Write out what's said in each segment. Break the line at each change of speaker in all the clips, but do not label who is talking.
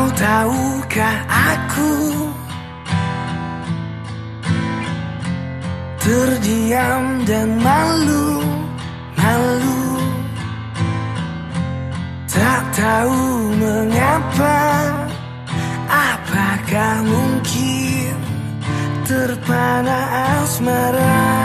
Kau tahukah aku? Terdiam dan malu Malu. Tak tahu mengapa Apakah mungkin Terpana asmara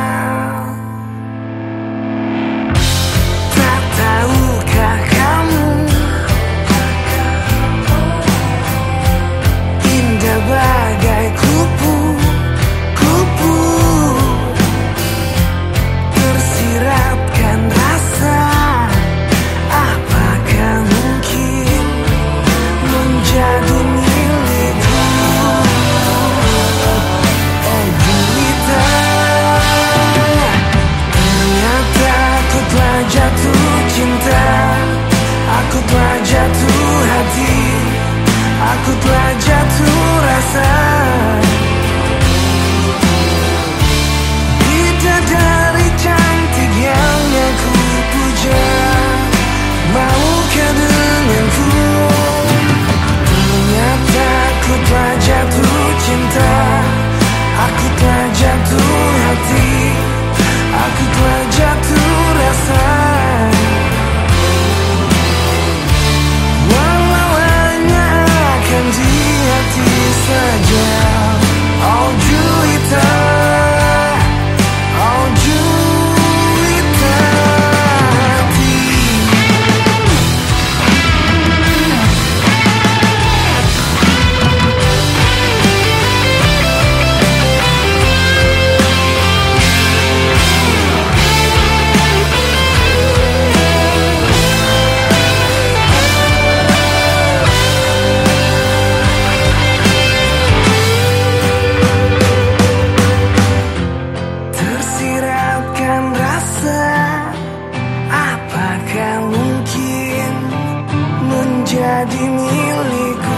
jadi milikku.